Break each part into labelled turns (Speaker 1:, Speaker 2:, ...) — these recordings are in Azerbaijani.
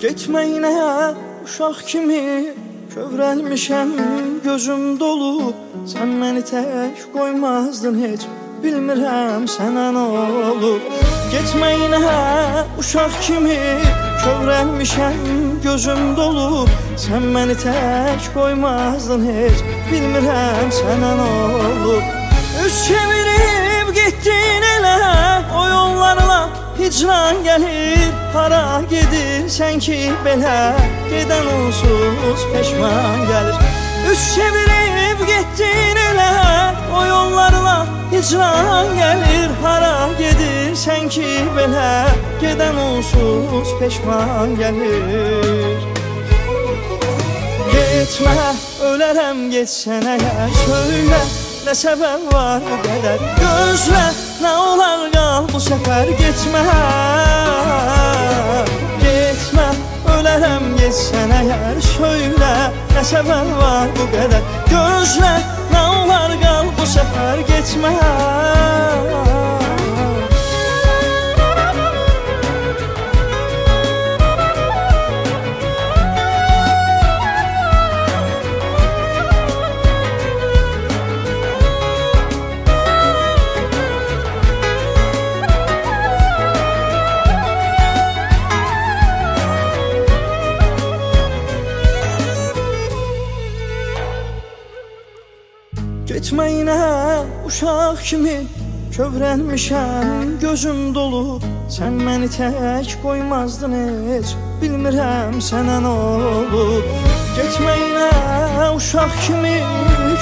Speaker 1: Getməyinə uşaq kimi kövrəlmişəm gözüm dolu. Sən məni tək qoymazdın heç bilmirəm sənə nə olub. Getməyinə uşaq kimi kövrəlmişəm gözüm dolu. Sən məni tək qoymazdın heç bilmirəm sənə nə olub. Üz çevirib getdin elə o yollarla hicran gəlir Hara gedirsən ki belə Gedən onsuz peşman gəlir Üç çevirib getdin elə O yollarla hicran gəlir Hara gedirsən ki belə Gedən onsuz peşman gəlir Getmə, ölərəm getsən əgər Söylə, nə səbəb var bu qədər Gözlə, nə olar qal bu səfər getmə Ölərəm geçsən əgər söylə Nə səbəb var bu qədər Gözlə nə olar qal bu səfər geçmə Getməyinə uşaq kimi kövrəlmişəm gözüm dolu. Sən məni tək qoymazdın heç bilmirəm sənə nə olub. Getməyinə uşaq kimi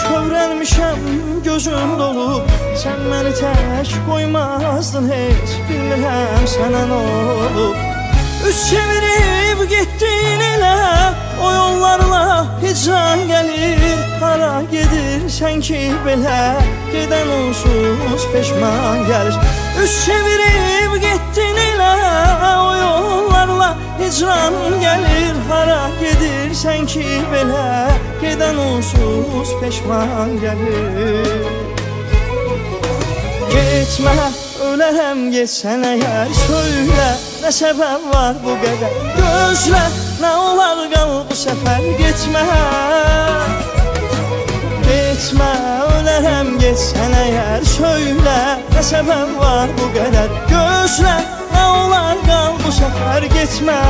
Speaker 1: kövrəlmişəm gözüm dolu. Sən məni tək qoymazdın heç bilmirəm sənə nə olub. Üç çevirib gedirsən ki belə Gedən onsuz peşman gəlir Üç çevirib getdin elə O yollarla. Hicran gəlir Hara gedirsən ki belə Gedən onsuz peşman gəlir Getmə, ölərəm getsən əgər Söylə, nə səbəb var bu qədər Gözlə, nə olar qal bu səfər Getmə, getsən əgər Söylə, nə səbəb var bu qədər Gözlə, nə olar qal bu səfər getmə